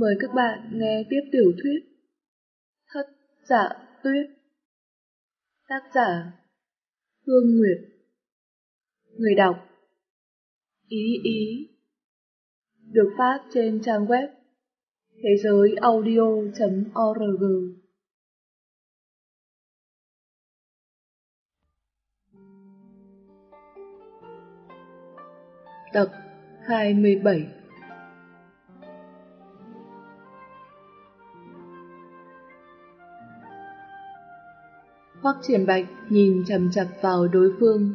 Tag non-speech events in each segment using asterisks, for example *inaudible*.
Mời các bạn nghe tiếp tiểu thuyết. Thất giả tuyết. Tác giả Hương Nguyệt. Người đọc Ý Ý. Được phát trên trang web thế giới audio.org Tập 27 Hoắc Triển Bạch nhìn chằm chằm vào đối phương.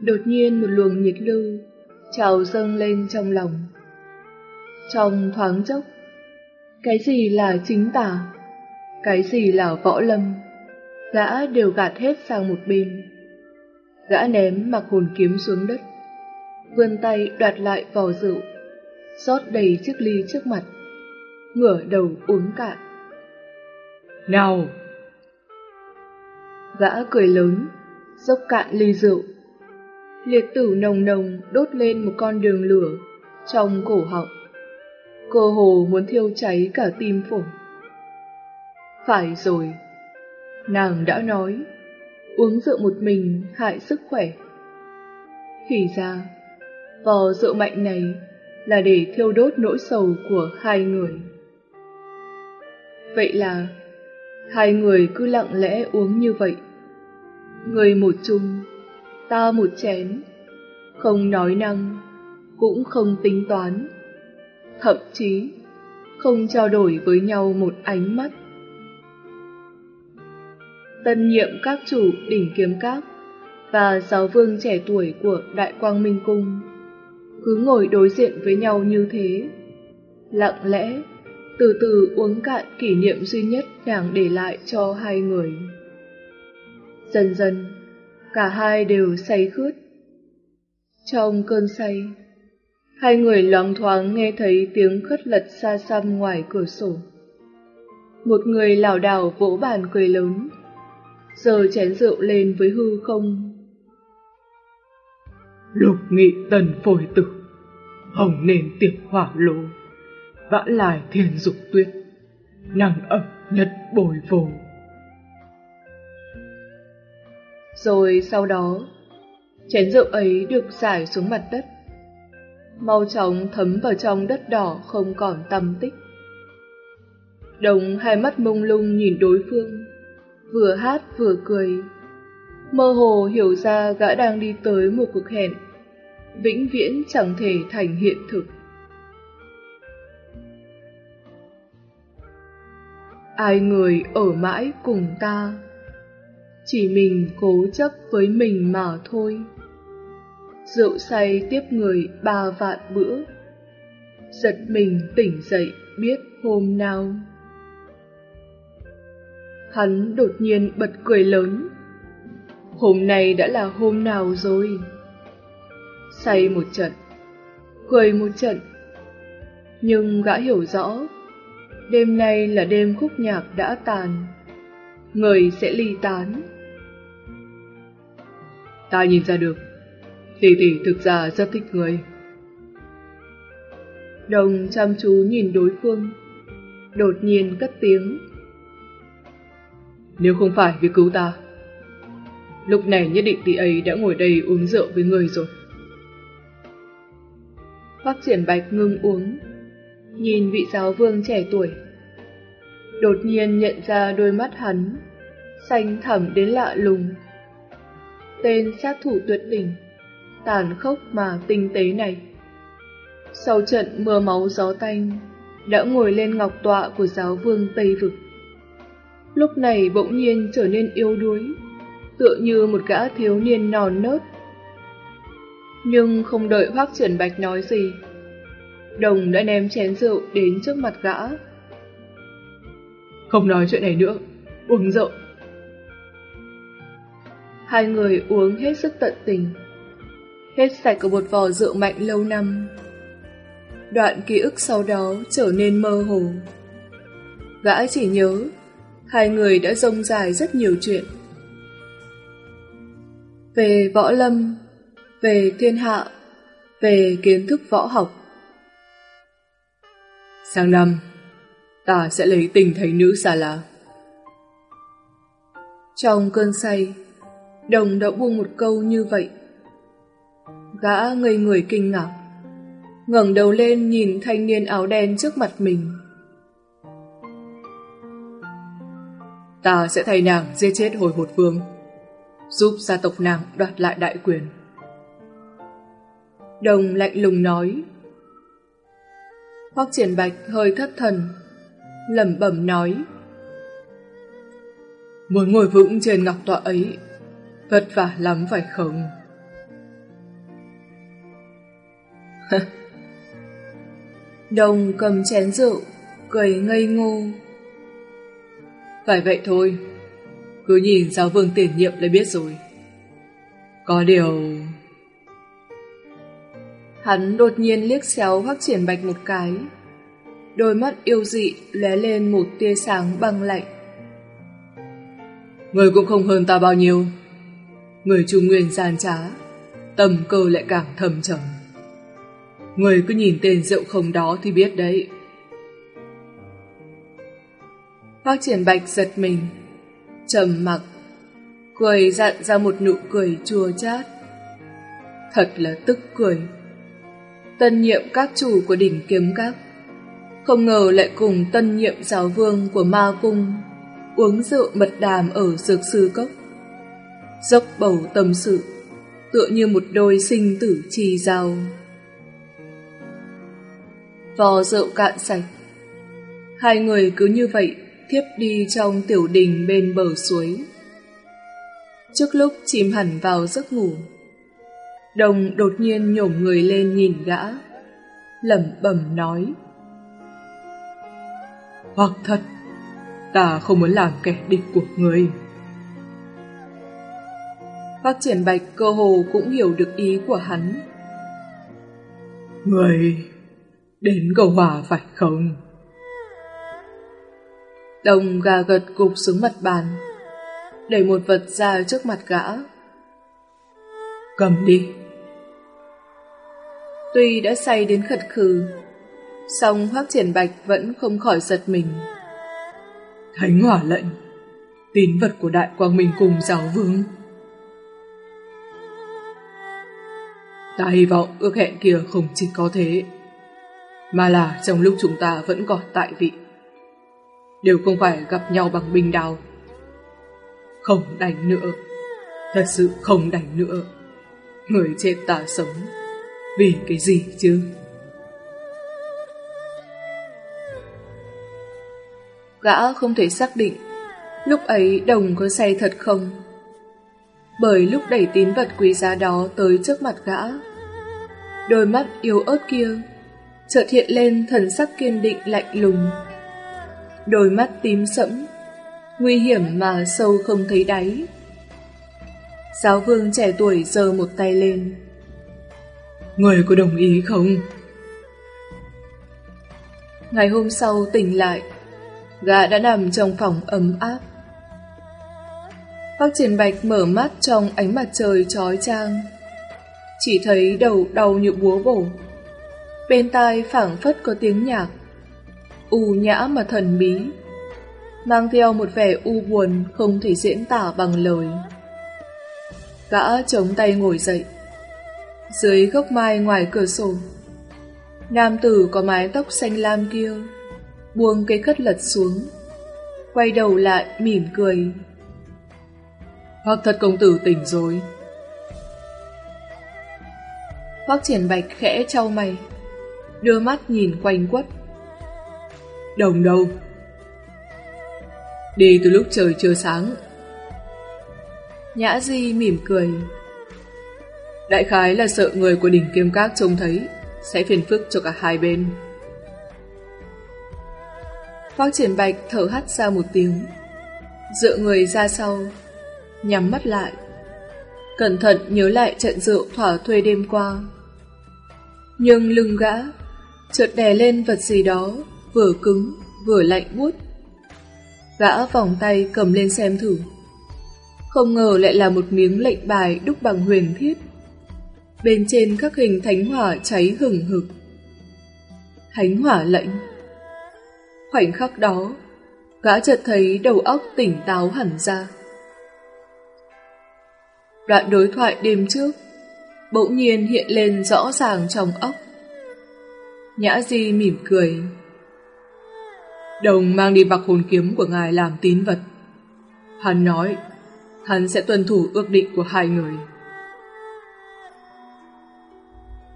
Đột nhiên một luồng nhiệt lưu trào dâng lên trong lòng. Trong thoáng chốc, cái gì là chính tả, cái gì là võ lâm, gã đều gạt hết sang một bên. Gã ném mặc hồn kiếm xuống đất, vươn tay đoạt lại vò rượu, rót đầy chiếc ly trước mặt, ngửa đầu uống cạn. Nào! Gã cười lớn, dốc cạn ly rượu. Liệt tử nồng nồng đốt lên một con đường lửa trong cổ họng. Cơ hồ muốn thiêu cháy cả tim phổi. Phải rồi, nàng đã nói, uống rượu một mình hại sức khỏe. Thì ra, vò rượu mạnh này là để thiêu đốt nỗi sầu của hai người. Vậy là hai người cứ lặng lẽ uống như vậy. Người một chung, ta một chén, không nói năng, cũng không tính toán, thậm chí không trao đổi với nhau một ánh mắt. Tân nhiệm các chủ đỉnh kiếm các và giáo vương trẻ tuổi của Đại Quang Minh Cung cứ ngồi đối diện với nhau như thế, lặng lẽ, từ từ uống cạn kỷ niệm duy nhất nàng để lại cho hai người. Dần dần, cả hai đều say khướt. Trong cơn say, hai người loáng thoáng nghe thấy tiếng khất lật xa xăm ngoài cửa sổ. Một người lảo đảo vỗ bàn cười lớn, giờ chén rượu lên với hư không. Lục nghị tần phổi tử, hồng nền tiệp hỏa lô, vã lại thiên dục tuyết, năng ẩm nhất bồi vô. Rồi sau đó, chén rượu ấy được giải xuống mặt đất. Mau chóng thấm vào trong đất đỏ không còn tăm tích. Đồng hai mắt mông lung nhìn đối phương, vừa hát vừa cười. Mơ hồ hiểu ra gã đang đi tới một cuộc hẹn, vĩnh viễn chẳng thể thành hiện thực. Ai người ở mãi cùng ta chỉ mình cố chấp với mình mà thôi. Rượu say tiếp người ba vạn bữa, giật mình tỉnh dậy biết hôm nào. Hắn đột nhiên bật cười lớn. Hôm nay đã là hôm nào rồi? Say một trận, cười một trận. Nhưng gã hiểu rõ, đêm nay là đêm khúc nhạc đã tàn. Người sẽ ly tán Ta nhìn ra được, tỷ tỷ thực ra rất thích người. Đồng chăm chú nhìn đối phương, đột nhiên cất tiếng. Nếu không phải vì cứu ta, lúc này nhất định tỷ ấy đã ngồi đây uống rượu với người rồi. Hoắc triển bạch ngưng uống, nhìn vị giáo vương trẻ tuổi. Đột nhiên nhận ra đôi mắt hắn, xanh thẳm đến lạ lùng tên sát thủ tuyệt đỉnh, tàn khốc mà tinh tế này. Sau trận mưa máu gió tanh, đã ngồi lên ngọc tọa của giáo vương Tây Vực. Lúc này bỗng nhiên trở nên yếu đuối, tựa như một gã thiếu niên non nớt. Nhưng không đợi Hoác Triển Bạch nói gì, Đồng đã ném chén rượu đến trước mặt gã. Không nói chuyện này nữa, uống rượu. Hai người uống hết sức tận tình. Hết sạch của một vò rượu mạnh lâu năm. Đoạn ký ức sau đó trở nên mơ hồ. Gã chỉ nhớ, hai người đã rông dài rất nhiều chuyện. Về võ lâm, về thiên hạ, về kiến thức võ học. Sang năm, ta sẽ lấy tình thánh nữ xa lá. Trong cơn say, đồng đã buông một câu như vậy. Gã ngây người kinh ngạc, ngẩng đầu lên nhìn thanh niên áo đen trước mặt mình. Ta sẽ thay nàng giết chết hồi hột vương, giúp gia tộc nàng đoạt lại đại quyền. Đồng lạnh lùng nói. Hoắc triển bạch hơi thất thần, lẩm bẩm nói. Muốn ngồi vững trên ngọc tọa ấy, vất vả lắm phải không? *laughs* Đồng cầm chén rượu, cười ngây ngô. Phải vậy thôi, cứ nhìn giáo vương tiền nhiệm là biết rồi. Có điều... Hắn đột nhiên liếc xéo Hoắc Triển Bạch một cái. Đôi mắt yêu dị lóe lên một tia sáng băng lạnh. Người cũng không hơn ta bao nhiêu. Người trung nguyên gian trá, tầm cơ lại càng thầm trầm. Người cứ nhìn tên rượu không đó thì biết đấy. Bác Triển Bạch giật mình, trầm mặc, cười dặn ra một nụ cười chua chát. Thật là tức cười. Tân nhiệm các chủ của đỉnh kiếm các không ngờ lại cùng tân nhiệm giáo vương của ma cung uống rượu mật đàm ở dược sư cốc. Dốc bầu tâm sự, tựa như một đôi sinh tử trì giàu. Vò rượu cạn sạch, hai người cứ như vậy thiếp đi trong tiểu đình bên bờ suối. Trước lúc chìm hẳn vào giấc ngủ, Đồng đột nhiên nhổm người lên nhìn gã, lẩm bẩm nói. Hoặc thật, ta không muốn làm kẻ địch của người. Bác triển bạch cơ hồ cũng hiểu được ý của hắn. Người đến cầu hòa phải không? Đồng gà gật gục xuống mặt bàn, đẩy một vật ra trước mặt gã. Cầm đi. Tuy đã say đến khật khừ, song Hoác Triển Bạch vẫn không khỏi giật mình. Thánh hỏa lệnh, tín vật của Đại Quang Minh cùng giáo vương. Ta hy vọng ước hẹn kia không chỉ có thế, mà là trong lúc chúng ta vẫn còn tại vị, đều không phải gặp nhau bằng binh đao. Không đánh nữa, thật sự không đánh nữa. Người chết ta sống, vì cái gì chứ? Gã không thể xác định lúc ấy đồng có say thật không. Bởi lúc đẩy tín vật quý giá đó tới trước mặt gã, đôi mắt yếu ớt kia chợt hiện lên thần sắc kiên định lạnh lùng. Đôi mắt tím sẫm, nguy hiểm mà sâu không thấy đáy. Giáo vương trẻ tuổi giơ một tay lên. Người có đồng ý không? Ngày hôm sau tỉnh lại, gã đã nằm trong phòng ấm áp. Phát Triển Bạch mở mắt trong ánh mặt trời trói trang. Chỉ thấy đầu đau như búa bổ. Bên tai phảng phất có tiếng nhạc. U nhã mà thần bí. Mang theo một vẻ u buồn không thể diễn tả bằng lời. Gã chống tay ngồi dậy. Dưới gốc mai ngoài cửa sổ, nam tử có mái tóc xanh lam kia buông cây khất lật xuống, quay đầu lại mỉm cười. Hoặc thật công tử tỉnh rồi. Hoác triển bạch khẽ trao mày, đưa mắt nhìn quanh quất. Đồng đâu? Đi từ lúc trời chưa sáng. Nhã Di mỉm cười. Đại khái là sợ người của đỉnh kiêm các trông thấy, sẽ phiền phức cho cả hai bên. Hoác triển bạch thở hắt ra một tiếng, dựa người ra sau, nhắm mắt lại, cẩn thận nhớ lại trận rượu thỏa thuê đêm qua. Nhưng lưng gã, chợt đè lên vật gì đó, vừa cứng, vừa lạnh buốt. Gã vòng tay cầm lên xem thử. Không ngờ lại là một miếng lệnh bài đúc bằng huyền thiết. Bên trên các hình thánh hỏa cháy hừng hực. Thánh hỏa lệnh, Khoảnh khắc đó, gã chợt thấy đầu óc tỉnh táo hẳn ra. Đoạn đối thoại đêm trước bỗng nhiên hiện lên rõ ràng trong óc. Nhã Di mỉm cười. Đồng mang đi bạc hồn kiếm của ngài làm tín vật. Hắn nói, hắn sẽ tuân thủ ước định của hai người.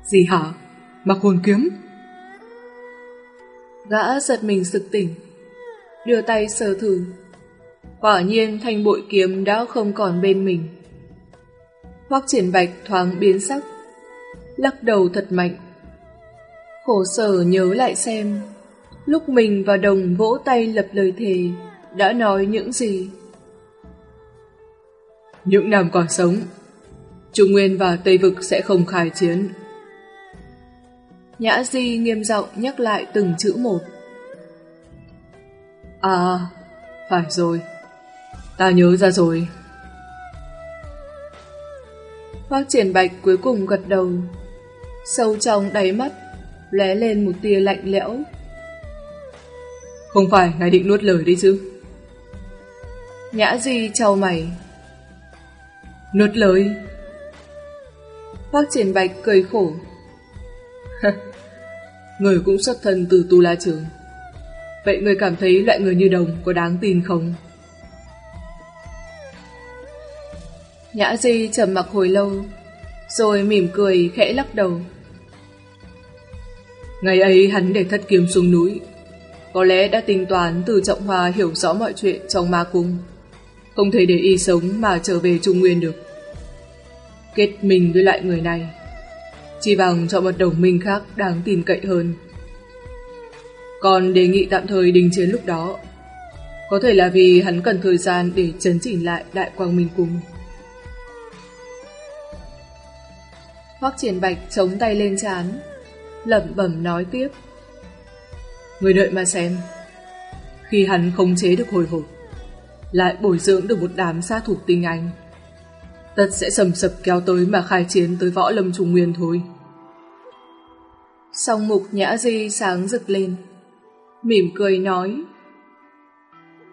Gì hả? bạc hồn kiếm? Gã giật mình sực tỉnh, đưa tay sờ thử. Quả nhiên thanh bội kiếm đã không còn bên mình. Hoắc triển bạch thoáng biến sắc, lắc đầu thật mạnh. Khổ sở nhớ lại xem, lúc mình và đồng vỗ tay lập lời thề, đã nói những gì. Những năm còn sống, Trung Nguyên và Tây Vực sẽ không khai chiến. Nhã Di nghiêm giọng nhắc lại từng chữ một. À, phải rồi. Ta nhớ ra rồi. Hoác triển bạch cuối cùng gật đầu. Sâu trong đáy mắt, lóe lên một tia lạnh lẽo. Không phải ngài định nuốt lời đi chứ? Nhã Di trao mày. Nuốt lời? Hoác triển bạch cười khổ. người cũng xuất thân từ Tu La Trường. Vậy người cảm thấy loại người như đồng có đáng tin không? Nhã Di trầm mặc hồi lâu, rồi mỉm cười khẽ lắc đầu. Ngày ấy hắn để thất kiếm xuống núi, có lẽ đã tính toán từ Trọng Hòa hiểu rõ mọi chuyện trong ma cung. Không thể để y sống mà trở về Trung Nguyên được. Kết mình với lại người này, chỉ bằng chọn một đồng minh khác đáng tin cậy hơn. Còn đề nghị tạm thời đình chiến lúc đó, có thể là vì hắn cần thời gian để chấn chỉnh lại Đại Quang Minh Cung. Hoắc triển bạch chống tay lên chán, lẩm bẩm nói tiếp. Người đợi mà xem, khi hắn không chế được hồi hộp, lại bồi dưỡng được một đám sát thủ tinh anh, tất sẽ sầm sập kéo tới mà khai chiến tới võ lâm trung nguyên thôi. Song mục nhã di sáng rực lên, mỉm cười nói.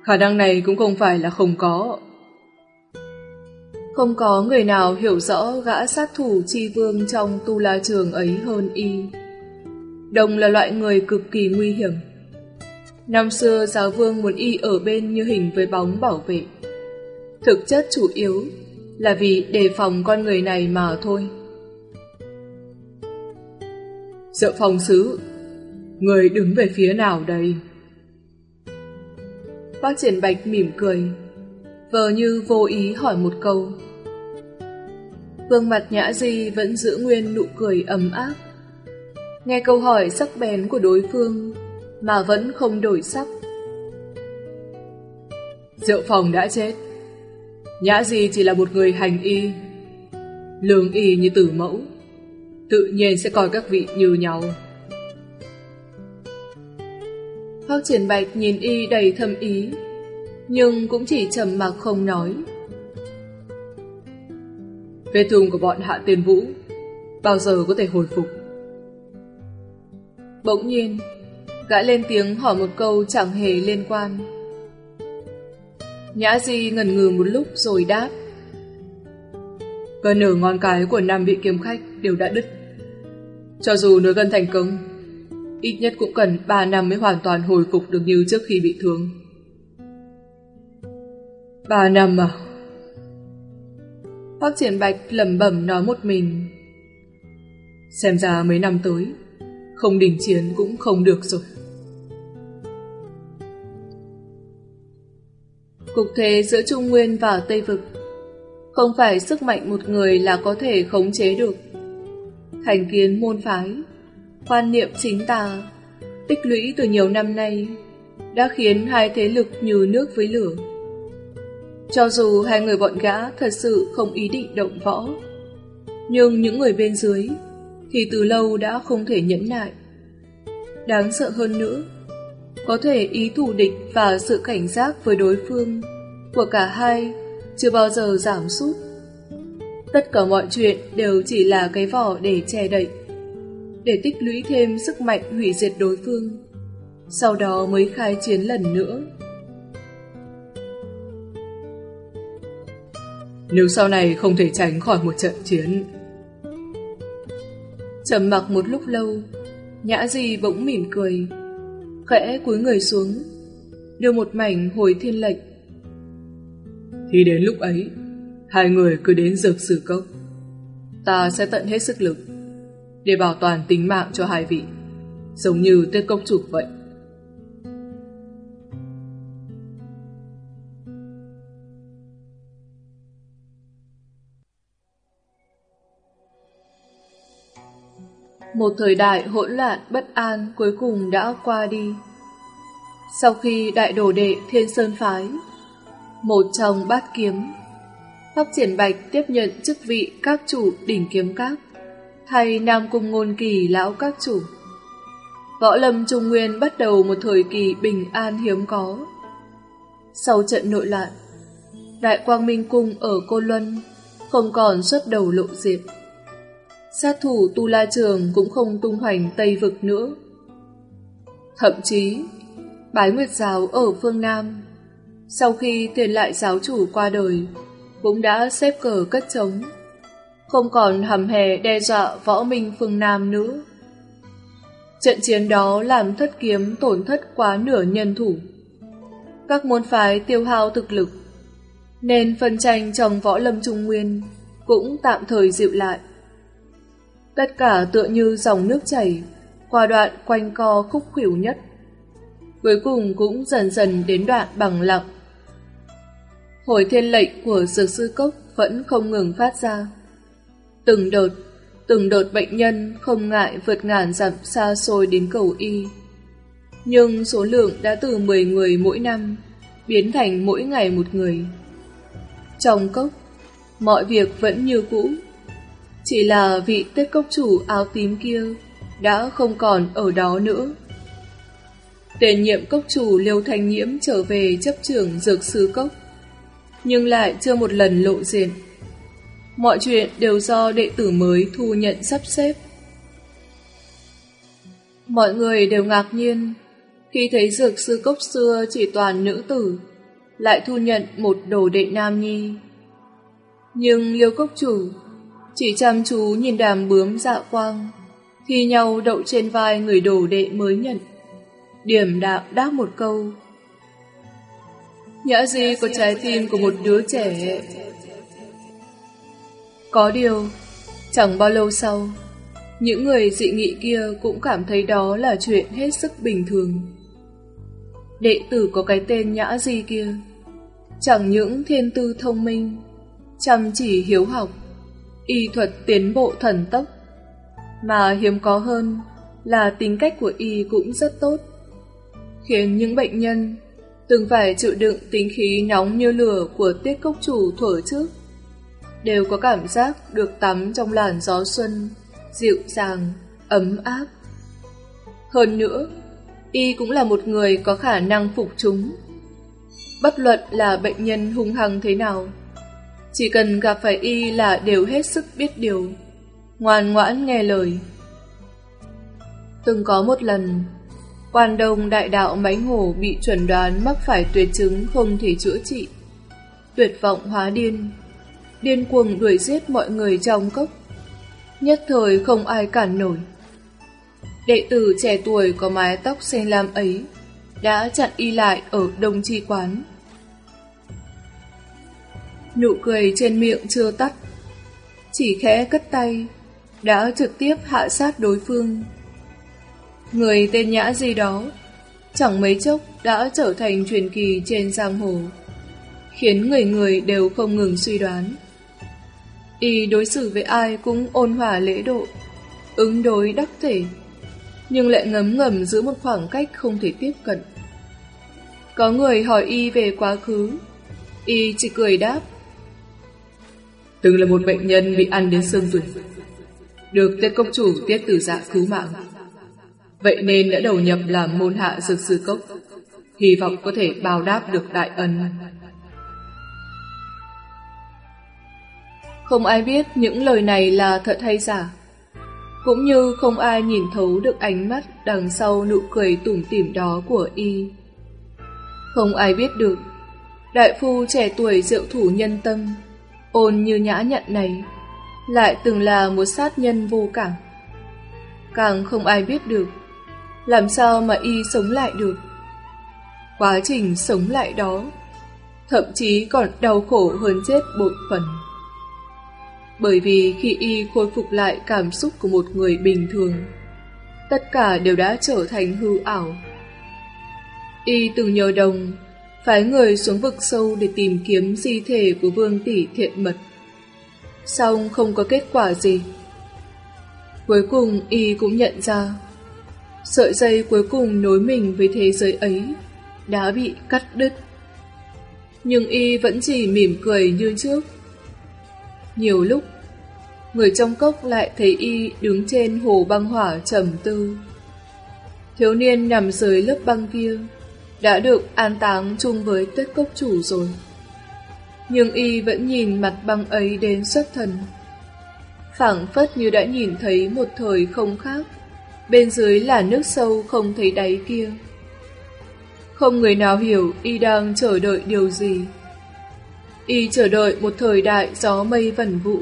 Khả năng này cũng không phải là không có. Không có người nào hiểu rõ gã sát thủ chi vương trong tu la trường ấy hơn y. Đồng là loại người cực kỳ nguy hiểm. Năm xưa giáo vương muốn y ở bên như hình với bóng bảo vệ. Thực chất chủ yếu là vì đề phòng con người này mà thôi. Sợ phòng sứ, người đứng về phía nào đây? Bác triển bạch mỉm cười, vờ như vô ý hỏi một câu. Gương mặt nhã di vẫn giữ nguyên nụ cười ấm áp. Nghe câu hỏi sắc bén của đối phương mà vẫn không đổi sắc. Diệu phòng đã chết. Nhã di chỉ là một người hành y. Lương y như tử mẫu. Tự nhiên sẽ coi các vị như nhau. Hoác triển bạch nhìn y đầy thâm ý, nhưng cũng chỉ trầm mặc không nói. Vết thương của bọn hạ tiền vũ Bao giờ có thể hồi phục? Bỗng nhiên, Gã lên tiếng hỏi một câu chẳng hề liên quan. Nhã Di ngần ngừ một lúc rồi đáp. Gần nửa ngón cái của nam vị kiếm khách đều đã đứt. Cho dù nối gân thành công, Ít nhất cũng cần 3 năm mới hoàn toàn hồi phục được như trước khi bị thương. 3 năm à? Hoác triển bạch lẩm bẩm nói một mình. Xem ra mấy năm tới, không đình chiến cũng không được rồi. Cục thế giữa Trung Nguyên và Tây Vực không phải sức mạnh một người là có thể khống chế được. Thành kiến môn phái, quan niệm chính tà, tích lũy từ nhiều năm nay đã khiến hai thế lực như nước với lửa. Cho dù hai người bọn gã thật sự không ý định động võ, nhưng những người bên dưới thì từ lâu đã không thể nhẫn nại. Đáng sợ hơn nữa, có thể ý thủ địch và sự cảnh giác với đối phương của cả hai chưa bao giờ giảm sút. Tất cả mọi chuyện đều chỉ là cái vỏ để che đậy, để tích lũy thêm sức mạnh hủy diệt đối phương. sau đó mới khai chiến lần nữa. Nếu sau này không thể tránh khỏi một trận chiến. Trầm mặc một lúc lâu, Nhã Di bỗng mỉm cười, khẽ cúi người xuống, đưa một mảnh hồi thiên lệnh. Thì đến lúc ấy, hai người cứ đến dược sử cốc. Ta sẽ tận hết sức lực để bảo toàn tính mạng cho hai vị, giống như Tết Cốc Chủ vậy. Một thời đại hỗn loạn bất an cuối cùng đã qua đi. Sau khi đại đổ đệ Thiên Sơn Phái, một trong bát kiếm, Pháp Triển Bạch tiếp nhận chức vị các chủ đỉnh kiếm các, thay Nam Cung Ngôn Kỳ lão các chủ. Võ lâm Trung Nguyên bắt đầu một thời kỳ bình an hiếm có. Sau trận nội loạn, Đại Quang Minh Cung ở Côn Luân không còn xuất đầu lộ diệp sát thủ Tu La Trường cũng không tung hoành Tây Vực nữa. Thậm chí, Bái Nguyệt Giáo ở phương Nam, sau khi tiền lại giáo chủ qua đời, cũng đã xếp cờ cất trống, không còn hầm hè đe dọa võ minh phương Nam nữa. Trận chiến đó làm thất kiếm tổn thất quá nửa nhân thủ. Các môn phái tiêu hao thực lực, nên phân tranh trong võ lâm trung nguyên cũng tạm thời dịu lại. Tất cả tựa như dòng nước chảy, qua đoạn quanh co khúc khuỷu nhất. Cuối cùng cũng dần dần đến đoạn bằng lặng. Hồi thiên lệnh của dược sư cốc vẫn không ngừng phát ra. Từng đợt, từng đợt bệnh nhân không ngại vượt ngàn dặm xa xôi đến cầu y. Nhưng số lượng đã từ 10 người mỗi năm biến thành mỗi ngày một người. Trong cốc, mọi việc vẫn như cũ. Chỉ là vị tết cốc chủ áo tím kia đã không còn ở đó nữa. Tiền nhiệm cốc chủ Liêu Thanh Nhiễm trở về chấp trưởng dược sư cốc, nhưng lại chưa một lần lộ diện. Mọi chuyện đều do đệ tử mới thu nhận sắp xếp. Mọi người đều ngạc nhiên khi thấy dược sư cốc xưa chỉ toàn nữ tử, lại thu nhận một đồ đệ nam nhi. Nhưng Liêu cốc chủ chỉ chăm chú nhìn đàm bướm dạ quang, thi nhau đậu trên vai người đồ đệ mới nhận. Điểm đạm đáp một câu. Nhã Di có trái tim của một đứa trẻ. Có điều, chẳng bao lâu sau, những người dị nghị kia cũng cảm thấy đó là chuyện hết sức bình thường. Đệ tử có cái tên Nhã Di kia, chẳng những thiên tư thông minh, chăm chỉ hiếu học, y thuật tiến bộ thần tốc. Mà hiếm có hơn là tính cách của y cũng rất tốt, khiến những bệnh nhân từng phải chịu đựng tính khí nóng như lửa của tiết cốc chủ thổi trước, đều có cảm giác được tắm trong làn gió xuân, dịu dàng, ấm áp. Hơn nữa, y cũng là một người có khả năng phục chúng. Bất luận là bệnh nhân hung hăng thế nào, chỉ cần gặp phải y là đều hết sức biết điều, ngoan ngoãn nghe lời. Từng có một lần, quan đông đại đạo mánh hổ bị chuẩn đoán mắc phải tuyệt chứng không thể chữa trị. Tuyệt vọng hóa điên, điên cuồng đuổi giết mọi người trong cốc. Nhất thời không ai cản nổi. Đệ tử trẻ tuổi có mái tóc xanh lam ấy đã chặn y lại ở đông chi quán nụ cười trên miệng chưa tắt. Chỉ khẽ cất tay, đã trực tiếp hạ sát đối phương. Người tên Nhã gì đó, chẳng mấy chốc đã trở thành truyền kỳ trên giang hồ, khiến người người đều không ngừng suy đoán. Y đối xử với ai cũng ôn hòa lễ độ, ứng đối đắc thể, nhưng lại ngấm ngầm giữ một khoảng cách không thể tiếp cận. Có người hỏi Y về quá khứ, Y chỉ cười đáp từng là một bệnh nhân bị ăn đến xương ruột, Được tên công chủ tiết tử dạ cứu mạng. Vậy nên đã đầu nhập làm môn hạ dược sư cốc, hy vọng có thể bao đáp được đại ân. Không ai biết những lời này là thật hay giả. cũng như không ai nhìn thấu được ánh mắt đằng sau nụ cười tủm tỉm đó của y. Không ai biết được, đại phu trẻ tuổi diệu thủ nhân tâm, ôn như nhã nhận này, lại từng là một sát nhân vô cảm. Càng không ai biết được, làm sao mà y sống lại được. Quá trình sống lại đó, thậm chí còn đau khổ hơn chết bội phần. Bởi vì khi y khôi phục lại cảm xúc của một người bình thường, tất cả đều đã trở thành hư ảo. Y từng nhờ đồng, phái người xuống vực sâu để tìm kiếm di thể của vương tỷ thiện mật. Xong không có kết quả gì. Cuối cùng y cũng nhận ra, sợi dây cuối cùng nối mình với thế giới ấy đã bị cắt đứt. Nhưng y vẫn chỉ mỉm cười như trước. Nhiều lúc, người trong cốc lại thấy y đứng trên hồ băng hỏa trầm tư. Thiếu niên nằm dưới lớp băng kia, đã được an táng chung với tuyết cốc chủ rồi. Nhưng y vẫn nhìn mặt băng ấy đến xuất thần. phảng phất như đã nhìn thấy một thời không khác, bên dưới là nước sâu không thấy đáy kia. Không người nào hiểu y đang chờ đợi điều gì. Y chờ đợi một thời đại gió mây vẩn vũ,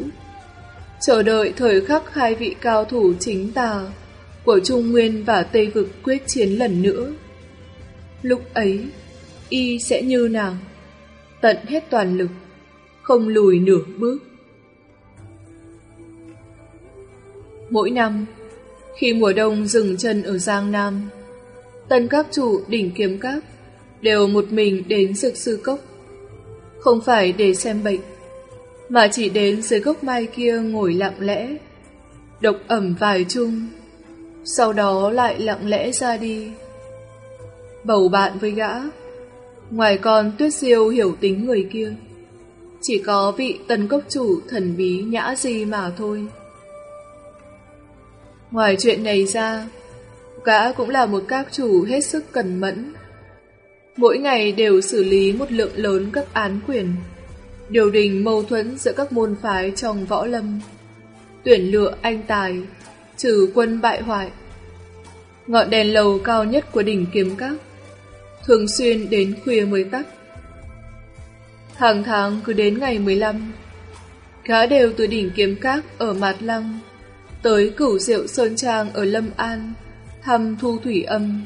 chờ đợi thời khắc hai vị cao thủ chính tà của Trung Nguyên và Tây Vực quyết chiến lần nữa. Lúc ấy, y sẽ như nàng Tận hết toàn lực, không lùi nửa bước. Mỗi năm, khi mùa đông dừng chân ở Giang Nam, tân các chủ đỉnh kiếm các đều một mình đến dược sư cốc. Không phải để xem bệnh, mà chỉ đến dưới gốc mai kia ngồi lặng lẽ, độc ẩm vài chung, sau đó lại lặng lẽ ra đi. Bầu bạn với gã, ngoài con tuyết siêu hiểu tính người kia, chỉ có vị tần cốc chủ thần bí nhã gì mà thôi. Ngoài chuyện này ra, gã cũng là một các chủ hết sức cẩn mẫn. Mỗi ngày đều xử lý một lượng lớn các án quyền, điều đình mâu thuẫn giữa các môn phái trong võ lâm, tuyển lựa anh tài, trừ quân bại hoại. Ngọn đèn lầu cao nhất của đỉnh kiếm các, thường xuyên đến khuya mới tắt. Hàng tháng cứ đến ngày 15, gã đều từ đỉnh kiếm các ở Mạt Lăng tới cửu diệu Sơn Trang ở Lâm An, thăm thu thủy âm.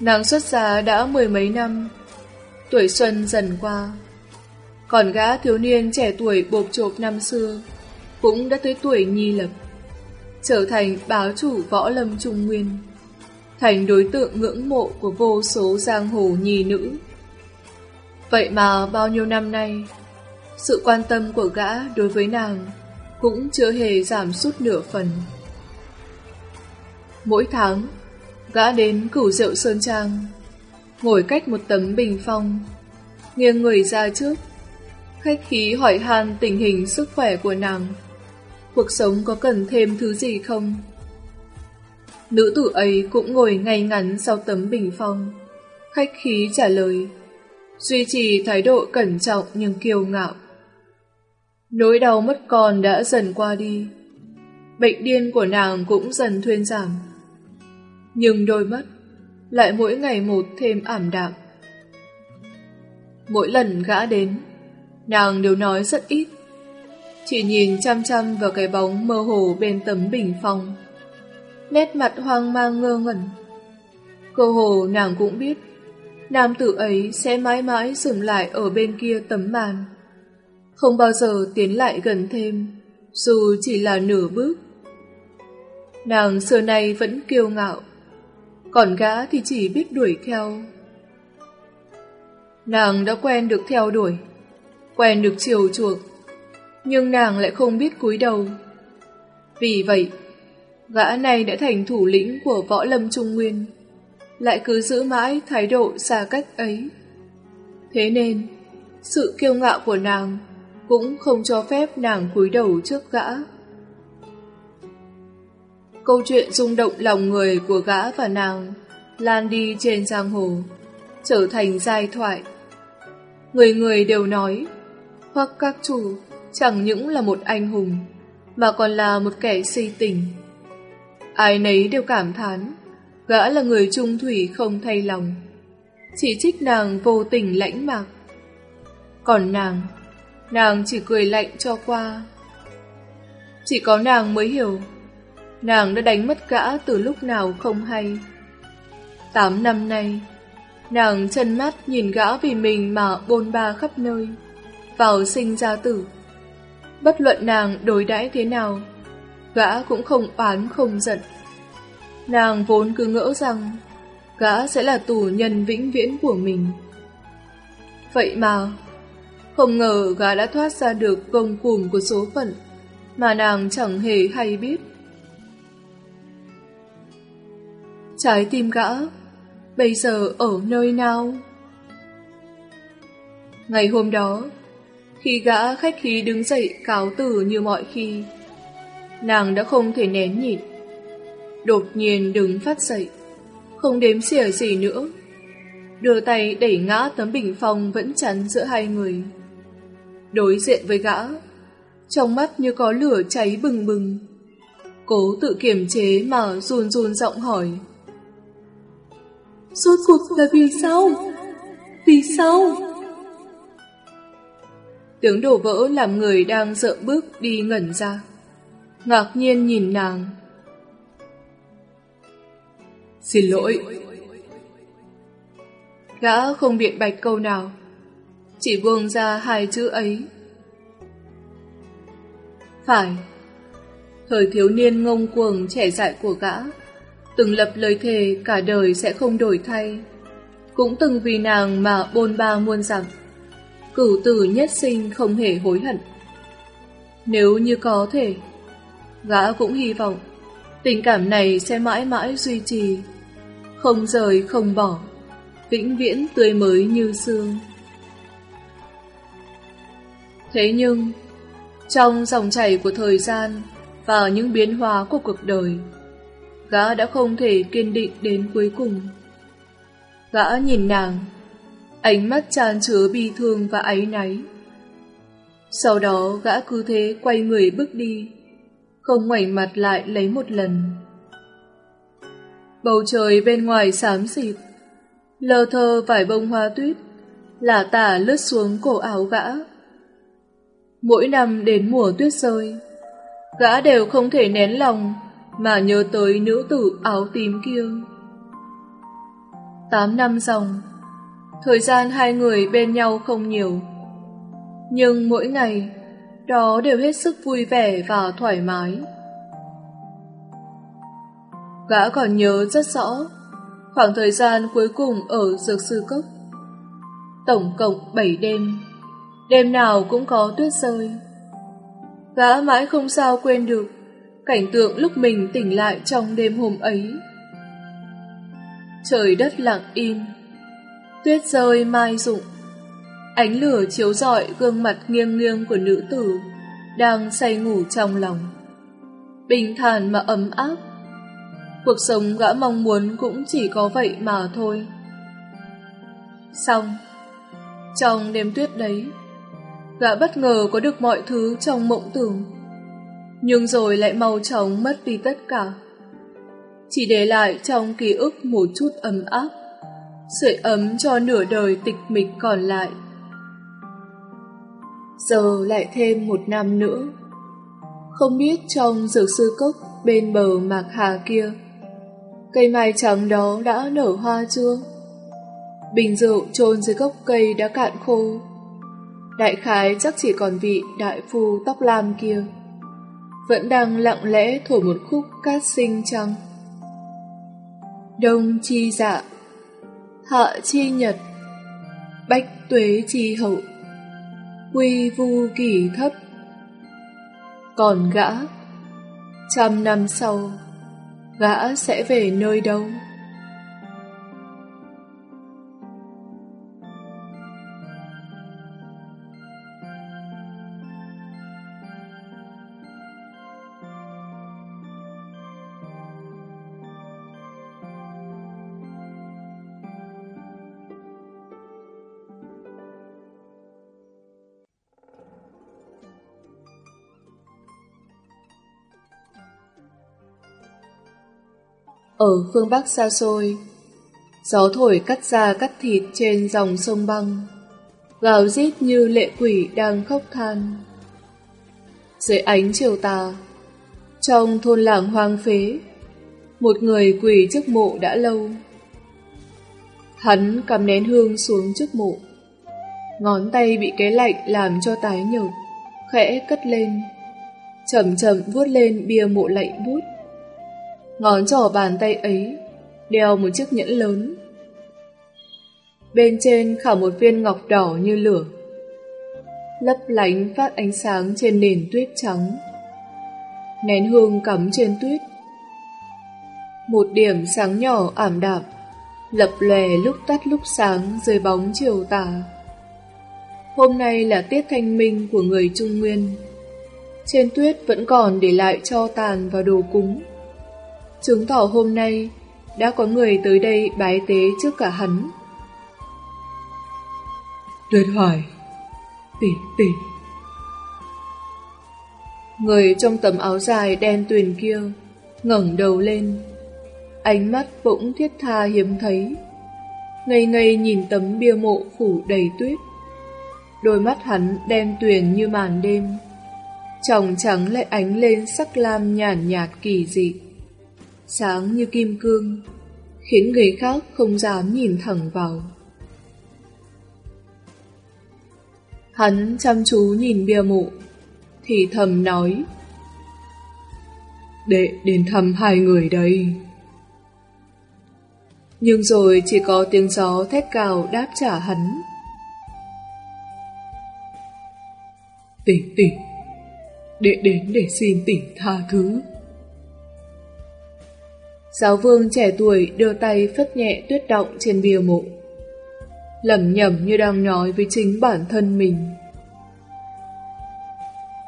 Nàng xuất giá đã mười mấy năm, tuổi xuân dần qua. Còn gã thiếu niên trẻ tuổi bộp chộp năm xưa, cũng đã tới tuổi nhi lập, trở thành báo chủ võ lâm trung nguyên, thành đối tượng ngưỡng mộ của vô số giang hồ nhì nữ. Vậy mà bao nhiêu năm nay, sự quan tâm của gã đối với nàng cũng chưa hề giảm sút nửa phần. Mỗi tháng, gã đến cửu rượu Sơn Trang, ngồi cách một tấm bình phong, nghiêng người ra trước, khách khí hỏi han tình hình sức khỏe của nàng, cuộc sống có cần thêm thứ gì không? Nữ tử ấy cũng ngồi ngay ngắn sau tấm bình phong, khách khí trả lời, duy trì thái độ cẩn trọng nhưng kiêu ngạo. Nỗi đau mất con đã dần qua đi, bệnh điên của nàng cũng dần thuyên giảm. Nhưng đôi mắt lại mỗi ngày một thêm ảm đạm. Mỗi lần gã đến, nàng đều nói rất ít, chỉ nhìn chăm chăm vào cái bóng mơ hồ bên tấm bình phong. Nét mặt hoang mang ngơ ngẩn. Cô hồ nàng cũng biết, nam tử ấy sẽ mãi mãi dừng lại ở bên kia tấm màn. Không bao giờ tiến lại gần thêm, dù chỉ là nửa bước. Nàng xưa nay vẫn kiêu ngạo, còn gã thì chỉ biết đuổi theo. Nàng đã quen được theo đuổi, quen được chiều chuộng, nhưng nàng lại không biết cúi đầu. Vì vậy, gã này đã thành thủ lĩnh của võ lâm trung nguyên, lại cứ giữ mãi thái độ xa cách ấy. Thế nên, sự kiêu ngạo của nàng cũng không cho phép nàng cúi đầu trước gã. Câu chuyện rung động lòng người của gã và nàng lan đi trên giang hồ, trở thành giai thoại. Người người đều nói, hoặc các chủ chẳng những là một anh hùng, mà còn là một kẻ si tình. Ai nấy đều cảm thán, gã là người trung thủy không thay lòng. Chỉ trích nàng vô tình lãnh mạc. Còn nàng, nàng chỉ cười lạnh cho qua. Chỉ có nàng mới hiểu, nàng đã đánh mất gã từ lúc nào không hay. Tám năm nay, nàng chân mắt nhìn gã vì mình mà bôn ba khắp nơi, vào sinh ra tử. Bất luận nàng đối đãi thế nào, gã cũng không oán không giận. Nàng vốn cứ ngỡ rằng gã sẽ là tù nhân vĩnh viễn của mình. Vậy mà, không ngờ gã đã thoát ra được gông cùm của số phận mà nàng chẳng hề hay biết. Trái tim gã bây giờ ở nơi nào? Ngày hôm đó, khi gã khách khí đứng dậy cáo từ như mọi khi, nàng đã không thể nén nhịn. Đột nhiên đứng phát dậy, không đếm xỉa gì nữa. Đưa tay đẩy ngã tấm bình phong vẫn chắn giữa hai người. Đối diện với gã, trong mắt như có lửa cháy bừng bừng. Cố tự kiềm chế mà run run giọng hỏi. Rốt cuộc là vì sao? Vì sao? Tiếng đổ vỡ làm người đang sợ bước đi ngẩn ra. Ngạc nhiên nhìn nàng. Xin lỗi. Gã không biện bạch câu nào. Chỉ buông ra hai chữ ấy. Phải. Thời thiếu niên ngông cuồng trẻ dại của gã từng lập lời thề cả đời sẽ không đổi thay. Cũng từng vì nàng mà bôn ba muôn dặm, cửu tử nhất sinh không hề hối hận. Nếu như có thể, gã cũng hy vọng tình cảm này sẽ mãi mãi duy trì, không rời không bỏ, vĩnh viễn tươi mới như xương. Thế nhưng, trong dòng chảy của thời gian và những biến hóa của cuộc đời, gã đã không thể kiên định đến cuối cùng. Gã nhìn nàng, ánh mắt tràn chứa bi thương và áy náy. Sau đó gã cứ thế quay người bước đi, không ngoảnh mặt lại lấy một lần. Bầu trời bên ngoài xám xịt, lơ thơ vài bông hoa tuyết, lả tả lướt xuống cổ áo gã. Mỗi năm đến mùa tuyết rơi, gã đều không thể nén lòng mà nhớ tới nữ tử áo tím kia. Tám năm dòng, thời gian hai người bên nhau không nhiều. Nhưng mỗi ngày, đó đều hết sức vui vẻ và thoải mái. Gã còn nhớ rất rõ khoảng thời gian cuối cùng ở Dược Sư Cốc. Tổng cộng 7 đêm, đêm nào cũng có tuyết rơi. Gã mãi không sao quên được cảnh tượng lúc mình tỉnh lại trong đêm hôm ấy. Trời đất lặng im, tuyết rơi mai rụng, ánh lửa chiếu rọi gương mặt nghiêng nghiêng của nữ tử đang say ngủ trong lòng. Bình thản mà ấm áp, cuộc sống gã mong muốn cũng chỉ có vậy mà thôi. Xong, trong đêm tuyết đấy, gã bất ngờ có được mọi thứ trong mộng tưởng nhưng rồi lại mau chóng mất đi tất cả. Chỉ để lại trong ký ức một chút ấm áp, sưởi ấm cho nửa đời tịch mịch còn lại. Giờ lại thêm một năm nữa. Không biết trong dược sư cốc bên bờ mạc hà kia, cây mai trắng đó đã nở hoa chưa? Bình rượu trôn dưới gốc cây đã cạn khô. Đại khái chắc chỉ còn vị đại phu tóc lam kia vẫn đang lặng lẽ thổi một khúc cát sinh trăng. Đông chi dạ, hạ chi nhật, bách tuế chi hậu, quy vu kỳ thấp. Còn gã, trăm năm sau, gã sẽ về nơi đâu? Ở phương Bắc xa xôi, gió thổi cắt da cắt thịt trên dòng sông băng, gào rít như lệ quỷ đang khóc than. Dưới ánh chiều tà, trong thôn làng hoang phế, một người quỳ trước mộ đã lâu. Hắn cầm nén hương xuống trước mộ. Ngón tay bị cái lạnh làm cho tái nhợt, khẽ cất lên. Chậm chậm vuốt lên bia mộ lạnh bút. Ngón trỏ bàn tay ấy đeo một chiếc nhẫn lớn. Bên trên khảo một viên ngọc đỏ như lửa. Lấp lánh phát ánh sáng trên nền tuyết trắng. Nén hương cắm trên tuyết. Một điểm sáng nhỏ ảm đạm, lập lòe lúc tắt lúc sáng dưới bóng chiều tà. Hôm nay là tiết thanh minh của người Trung Nguyên. Trên tuyết vẫn còn để lại cho tàn và đồ cúng. Chứng tỏ hôm nay đã có người tới đây bái tế trước cả hắn. Tuyết hoài, tỷ tỷ. Người trong tấm áo dài đen tuyền kia ngẩng đầu lên, ánh mắt bỗng thiết tha hiếm thấy, ngây ngây nhìn tấm bia mộ phủ đầy tuyết. Đôi mắt hắn đen tuyền như màn đêm, tròng trắng lại ánh lên sắc lam nhàn nhạt kỳ dị, sáng như kim cương, khiến người khác không dám nhìn thẳng vào. Hắn chăm chú nhìn bia mộ, thì thầm nói Đệ đến thăm hai người đây. Nhưng rồi chỉ có tiếng gió thét cào đáp trả hắn. Tỷ tỷ, đệ đến để xin tỷ tha thứ. Giáo vương trẻ tuổi đưa tay phất nhẹ tuyết động trên bia mộ. Lẩm nhẩm như đang nói với chính bản thân mình.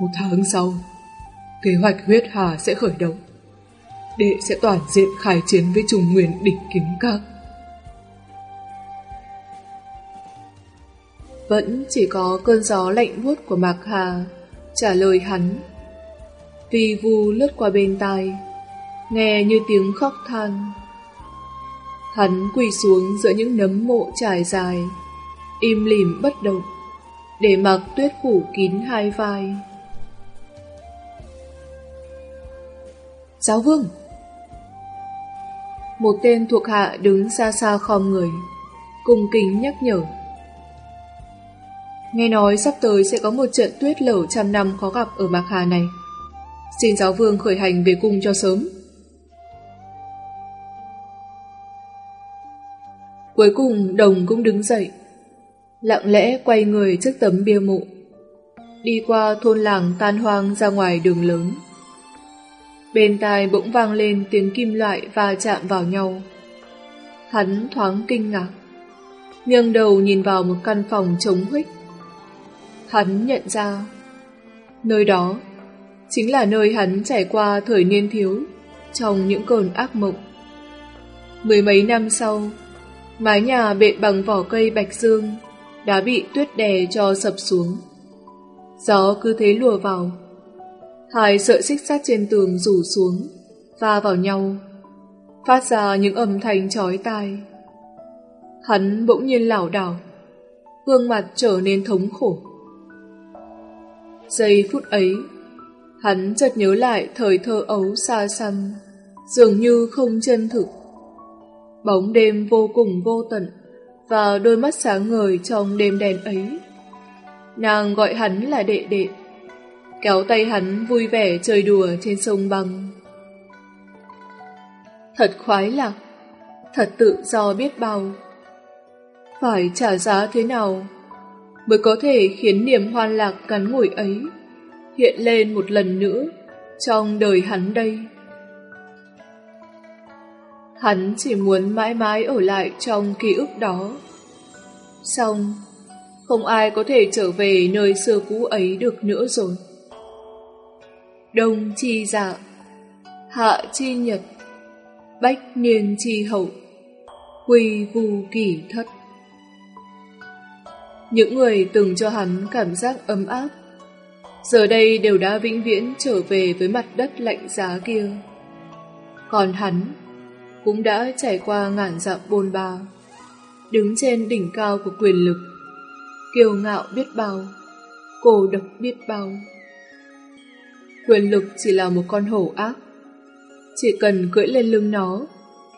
Một tháng sau, kế hoạch huyết hà sẽ khởi động. Đệ sẽ toàn diện khai chiến với trùng nguyên địch kiếm các. Vẫn chỉ có cơn gió lạnh buốt của Mạc Hà trả lời hắn. Vì vu lướt qua bên tai, nghe như tiếng khóc than. Hắn quỳ xuống giữa những nấm mộ trải dài, im lìm bất động, để mặc tuyết phủ kín hai vai. Giáo vương! Một tên thuộc hạ đứng xa xa khom người, cùng kính nhắc nhở. Nghe nói sắp tới sẽ có một trận tuyết lở trăm năm khó gặp ở Mạc Hà này. Xin giáo vương khởi hành về cung cho sớm. Cuối cùng đồng cũng đứng dậy, lặng lẽ quay người trước tấm bia mộ, đi qua thôn làng tan hoang ra ngoài đường lớn. Bên tai bỗng vang lên tiếng kim loại va chạm vào nhau. Hắn thoáng kinh ngạc, nghiêng đầu nhìn vào một căn phòng trống huých. Hắn nhận ra, nơi đó chính là nơi hắn trải qua thời niên thiếu trong những cơn ác mộng. Mười mấy năm sau, mái nhà bện bằng vỏ cây bạch dương đã bị tuyết đè cho sập xuống. Gió cứ thế lùa vào, Hai sợi xích sắt trên tường rủ xuống, va vào nhau, phát ra những âm thanh chói tai. Hắn bỗng nhiên lảo đảo, gương mặt trở nên thống khổ. Giây phút ấy, hắn chợt nhớ lại thời thơ ấu xa xăm, dường như không chân thực. Bóng đêm vô cùng vô tận và đôi mắt sáng ngời trong đêm đèn ấy. Nàng gọi hắn là đệ đệ kéo tay hắn vui vẻ chơi đùa trên sông băng. Thật khoái lạc, thật tự do biết bao. Phải trả giá thế nào mới có thể khiến niềm hoan lạc cắn ngủi ấy hiện lên một lần nữa trong đời hắn đây. Hắn chỉ muốn mãi mãi ở lại trong ký ức đó. Xong, không ai có thể trở về nơi xưa cũ ấy được nữa rồi đông chi dạ, hạ chi nhật, bách niên chi hậu, quy vu kỷ thất. Những người từng cho hắn cảm giác ấm áp, giờ đây đều đã vĩnh viễn trở về với mặt đất lạnh giá kia. Còn hắn, cũng đã trải qua ngàn dặm bôn ba, đứng trên đỉnh cao của quyền lực, kiêu ngạo biết bao, cô độc biết bao. Quyền lực chỉ là một con hổ ác, chỉ cần cưỡi lên lưng nó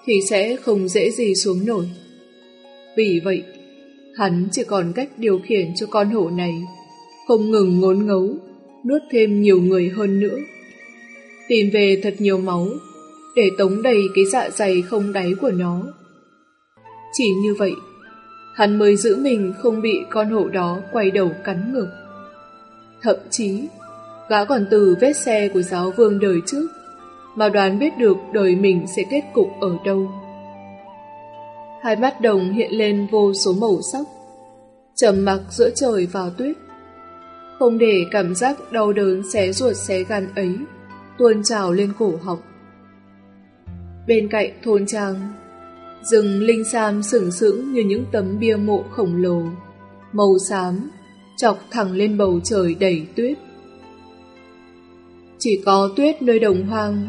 thì sẽ không dễ gì xuống nổi. Vì vậy, hắn chỉ còn cách điều khiển cho con hổ này không ngừng ngốn ngấu, nuốt thêm nhiều người hơn nữa. Tìm về thật nhiều máu để tống đầy cái dạ dày không đáy của nó. Chỉ như vậy, hắn mới giữ mình không bị con hổ đó quay đầu cắn ngược. Thậm chí, gã còn từ vết xe của giáo vương đời trước mà đoán biết được đời mình sẽ kết cục ở đâu. Hai mắt đồng hiện lên vô số màu sắc, trầm mặc giữa trời vào tuyết. Không để cảm giác đau đớn xé ruột xé gan ấy tuôn trào lên cổ họng. Bên cạnh thôn trang, rừng linh sam sừng sững như những tấm bia mộ khổng lồ, màu xám, chọc thẳng lên bầu trời đầy tuyết. Chỉ có tuyết nơi đồng hoang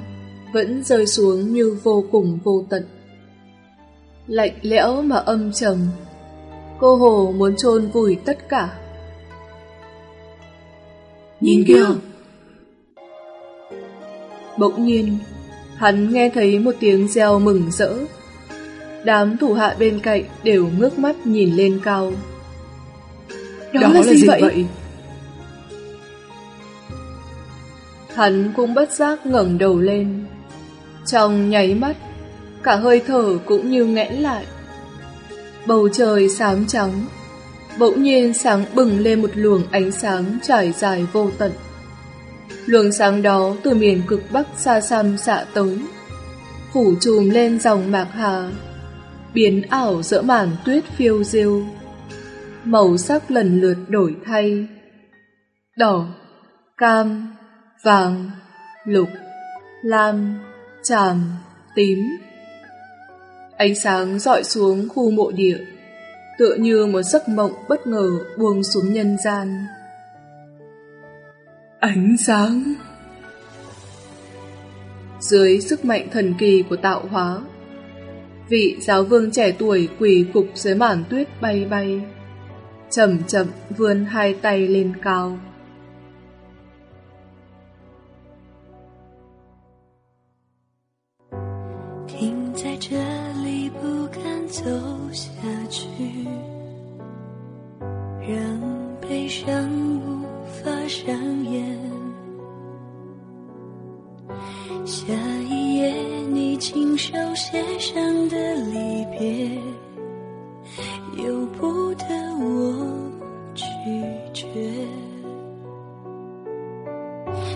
vẫn rơi xuống như vô cùng vô tận. Lạnh lẽo mà âm trầm, cô hồ muốn chôn vùi tất cả. Nhìn kìa! Bỗng nhiên, hắn nghe thấy một tiếng reo mừng rỡ. Đám thủ hạ bên cạnh đều ngước mắt nhìn lên cao. Đó, Đó là, là gì, gì vậy? vậy? Hắn cũng bất giác ngẩng đầu lên. Trong nháy mắt, cả hơi thở cũng như nghẽn lại. Bầu trời xám trắng, bỗng nhiên sáng bừng lên một luồng ánh sáng trải dài vô tận. Luồng sáng đó từ miền cực bắc xa xăm xạ tới, phủ trùm lên dòng mạc hà, biến ảo giữa màn tuyết phiêu diêu. Màu sắc lần lượt đổi thay, đỏ, cam, vàng, lục, lam, tràm, tím. Ánh sáng dọi xuống khu mộ địa, tựa như một giấc mộng bất ngờ buông xuống nhân gian. Ánh sáng Dưới sức mạnh thần kỳ của tạo hóa, vị giáo vương trẻ tuổi quỳ phục dưới màn tuyết bay bay, chậm chậm vươn hai tay lên cao. 走下去，让悲伤无 发上演。下一页你亲手写上的离别，由不得我拒绝。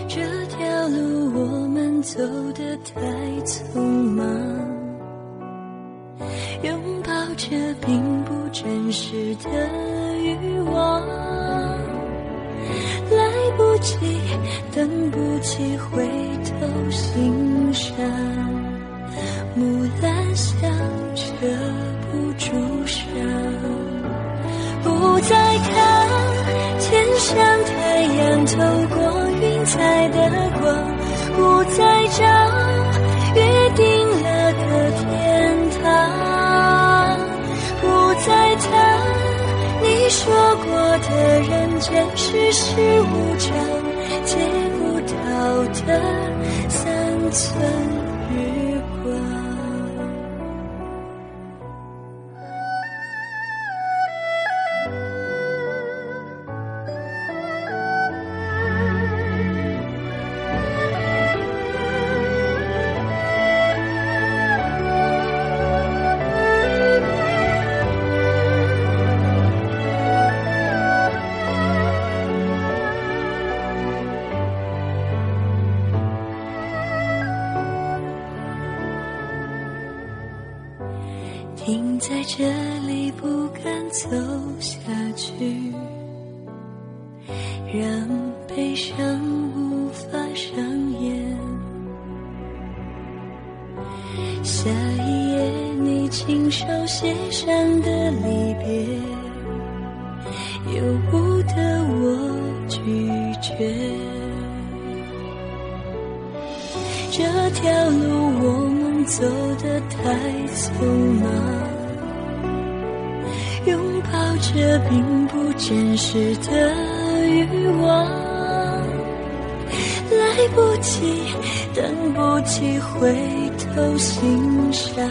这条路我们走得太匆忙。拥抱着并不真实的欲望，及，等不及，回头欣赏。木兰香遮不住伤，不再看天上太阳透过云彩的光，不再找人世事无常，借不到的三寸。停在这里不敢走下去让悲伤无法上演下一页你亲手写上的离别由不得我拒绝。这条路走得太匆忙，拥抱着并不真实的欲望，来不及，等不及回头欣赏。